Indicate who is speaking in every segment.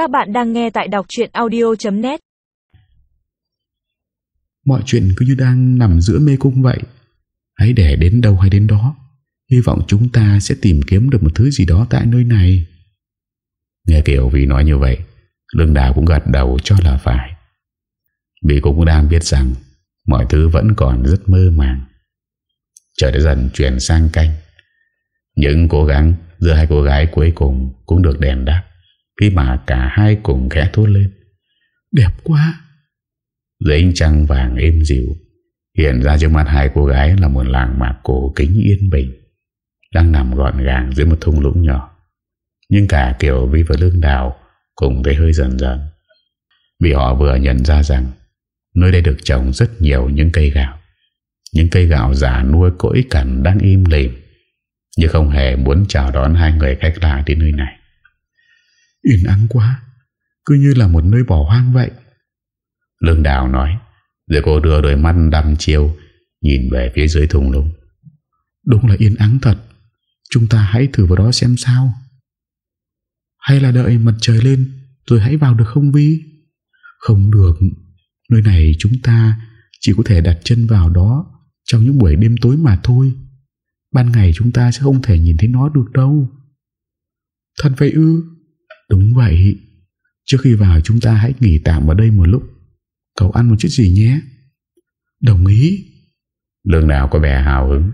Speaker 1: Các bạn đang nghe tại đọc chuyện audio.net
Speaker 2: Mọi chuyện cứ như đang nằm giữa mê cung vậy. Hãy để đến đâu hay đến đó. Hy vọng chúng ta sẽ tìm kiếm được một thứ gì đó tại nơi này. Nghe Kiều vì nói như vậy, Lương Đào cũng gật đầu cho là phải. Vì cũng đang biết rằng Mọi thứ vẫn còn rất mơ màng. Trời đã dần chuyển sang canh. Những cố gắng giữa hai cô gái cuối cùng Cũng được đèn đáp. Khi mà cả hai cùng khẽ thốt lên. Đẹp quá. Dưới ánh trăng vàng êm dịu Hiện ra trước mặt hai cô gái Là một làng mạc cổ kính yên bình Đang nằm gọn gàng dưới một thung lũng nhỏ. Nhưng cả Kiều Vi và Lương Đào Cùng thấy hơi dần dần Vì họ vừa nhận ra rằng Nơi đây được trồng rất nhiều những cây gạo Những cây gạo giả nuôi cỗi cằn đang im lìm Nhưng không hề muốn chào đón hai người khách lạ đến nơi này Yên ắng quá, Cứ như là một nơi bỏ hoang vậy Lương Đào nói Rồi cô đưa đôi mắt đăm chiêu, Nhìn về phía dưới thùng lũng Đúng là yên ắng thật, Chúng ta hãy thử vào đó xem sao Hay là đợi mặt trời lên, Rồi hãy vào được không Vi Không được, Nơi này chúng ta chỉ có thể đặt chân vào đó trong những buổi đêm tối mà thôi. Ban ngày chúng ta sẽ không thể nhìn thấy nó được đâu. Thật vậy ư? Đúng vậy. Trước khi vào chúng ta hãy nghỉ tạm ở đây một lúc. Cậu ăn một chút gì nhé. Đồng ý. Lương nào có vẻ hào hứng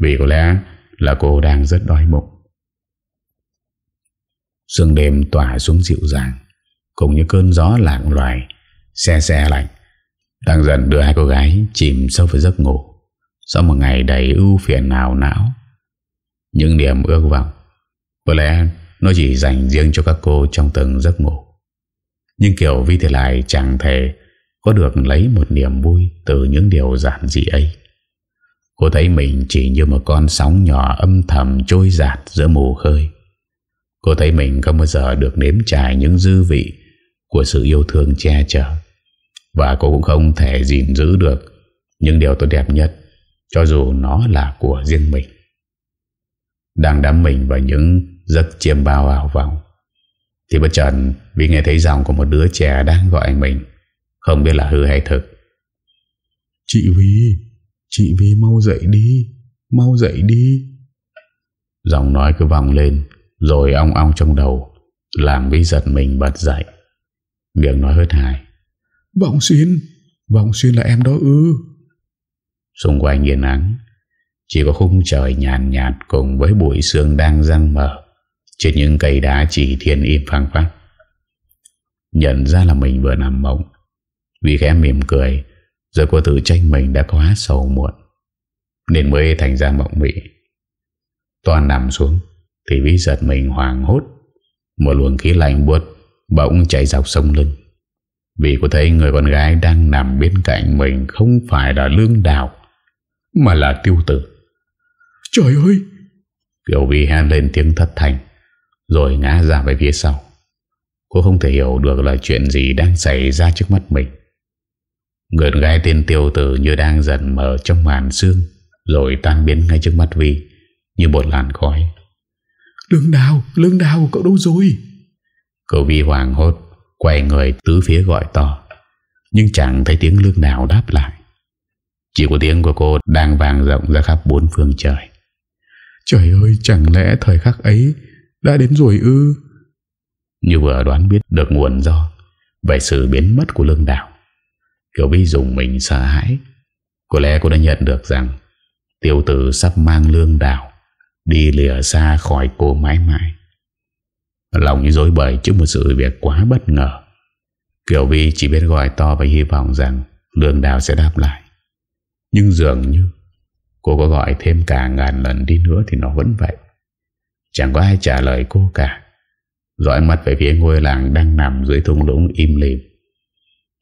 Speaker 2: vì có lẽ là cô đang rất đói bụng. Sương đêm tỏa xuống dịu dàng, cùng như cơn gió lạng loài, Xe xe lạnh, Đang dần đưa hai cô gái chìm sâu vào giấc ngủ Sau một ngày đầy ưu phiền nào não, Những niềm ước vọng, Có lẽ nó chỉ dành riêng cho các cô trong từng giấc ngủ Nhưng kiểu Vi thì lại chẳng thể Có được lấy một niềm vui Từ những điều giản dị ấy Cô thấy mình chỉ như một con sóng nhỏ âm thầm trôi giạt giữa mù khơi. Cô thấy mình không bao giờ được nếm trải những dư vị của sự yêu thương che chở. Và cô cũng không thể gìn giữ được Những điều tốt đẹp nhất, Cho dù nó là của riêng mình Đang đắm mình vào những giấc chiêm bao ảo vọng. Thì bất chợt Vì nghe thấy giọng của một đứa trẻ đang gọi mình Không biết là hư hay thực. Chị Vi Chị Vi mau dậy đi Mau dậy đi. Giọng nói cứ vòng lên Rồi ong ong trong đầu Làm Vi giật mình bật dậy. Miệng nói hơi hài Vọng xuyên Vọng xuyên là em đó ư? Xung quanh yên nắng Chỉ có khung trời nhàn nhạt, nhạt Cùng với bụi sương đang răng mở Trên những cây đá chỉ thiên im phang phát Nhận ra là mình vừa nằm mộng. Vì khẽ mỉm cười Rồi cô tự tranh mình đã quá sầu muộn. Nên mới thành ra mộng mị. Toàn nằm xuống Thì vi giật mình hoàng hốt. Một luồng khí lạnh buốt Bỗng chạy dọc sông lưng. Vì cô thấy người con gái đang nằm bên cạnh mình Không phải là lương đào Mà là tiêu tử. Trời ơi! Kiều Vi hét lên tiếng thất thành Rồi ngã ra về phía sau. Cô không thể hiểu được là chuyện gì đang xảy ra trước mắt mình. Người gái tên tiêu tử như đang dần mở trong màn xương Rồi tan biến ngay trước mắt Vi Như một làn khói. Lương đào, lương đào cậu đâu rồi? Cậu Vi hoàng hốt Quay người tứ phía gọi to. Nhưng chẳng thấy tiếng lương nào đáp lại. Chỉ có tiếng của cô đang vàng rộng ra khắp bốn phương trời. Trời ơi chẳng lẽ thời khắc ấy đã đến rồi ư? Như vừa đoán biết được nguồn do Về sự biến mất của lương đảo Kiều Vi dùng mình sợ hãi. Có lẽ cô đã nhận được rằng Tiêu tử sắp mang lương đảo Đi lìa xa khỏi cô mãi mãi. Lòng như dối bời trước một sự việc quá bất ngờ. Kiều Vi chỉ biết gọi to và hy vọng rằng Lương Đào sẽ đáp lại. Nhưng dường như, Cô có gọi thêm cả ngàn lần đi nữa Thì nó vẫn vậy. Chẳng có ai trả lời cô cả. Dõi mắt về phía ngôi làng Đang nằm dưới thung lũng im lìm.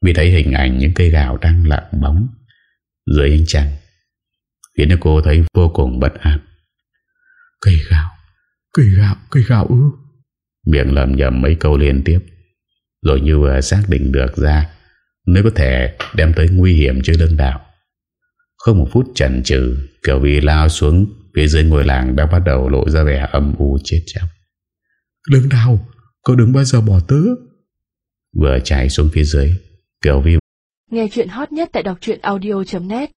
Speaker 2: Vì thấy hình ảnh những cây gạo Đang lặng bóng Dưới ánh trăng Khiến cho cô thấy vô cùng bất an. Cây gạo Cây gạo, cây gạo ư? Miệng lầm nhầm mấy câu liên tiếp Rồi như vừa xác định được ra Nếu có thể đem tới nguy hiểm cho lương đảo Không một phút chần chừ Kiểu vì lao xuống Phía dưới ngôi làng đã bắt đầu lộ ra vẻ âm u chết chóc. Lương đào Cậu đừng bao giờ bỏ tớ Vừa chạy xuống phía dưới Kiều Vi
Speaker 3: Nghe chuyện hot nhất tại đọc audio.net